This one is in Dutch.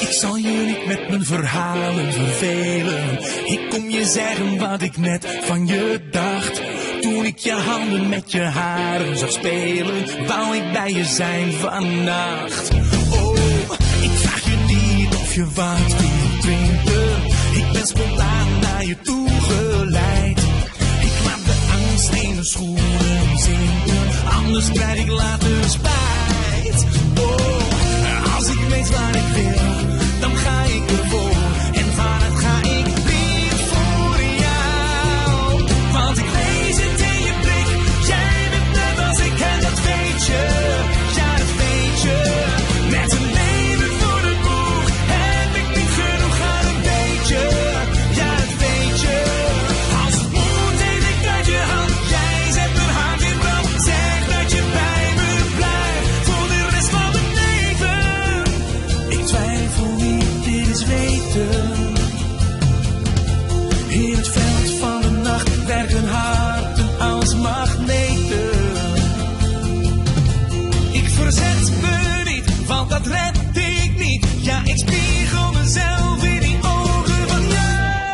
Ik zal je niet met mijn verhalen vervelen. Ik kom je zeggen wat ik net van je dacht. Toen ik je handen met je haren zag spelen, wou ik bij je zijn vannacht. Oh, ik vraag je niet of je wat wilt drinken. Ik ben spontaan naar je toe geleid. Ik laat de angst in de schoenen zinken, anders krijg ik later spijt.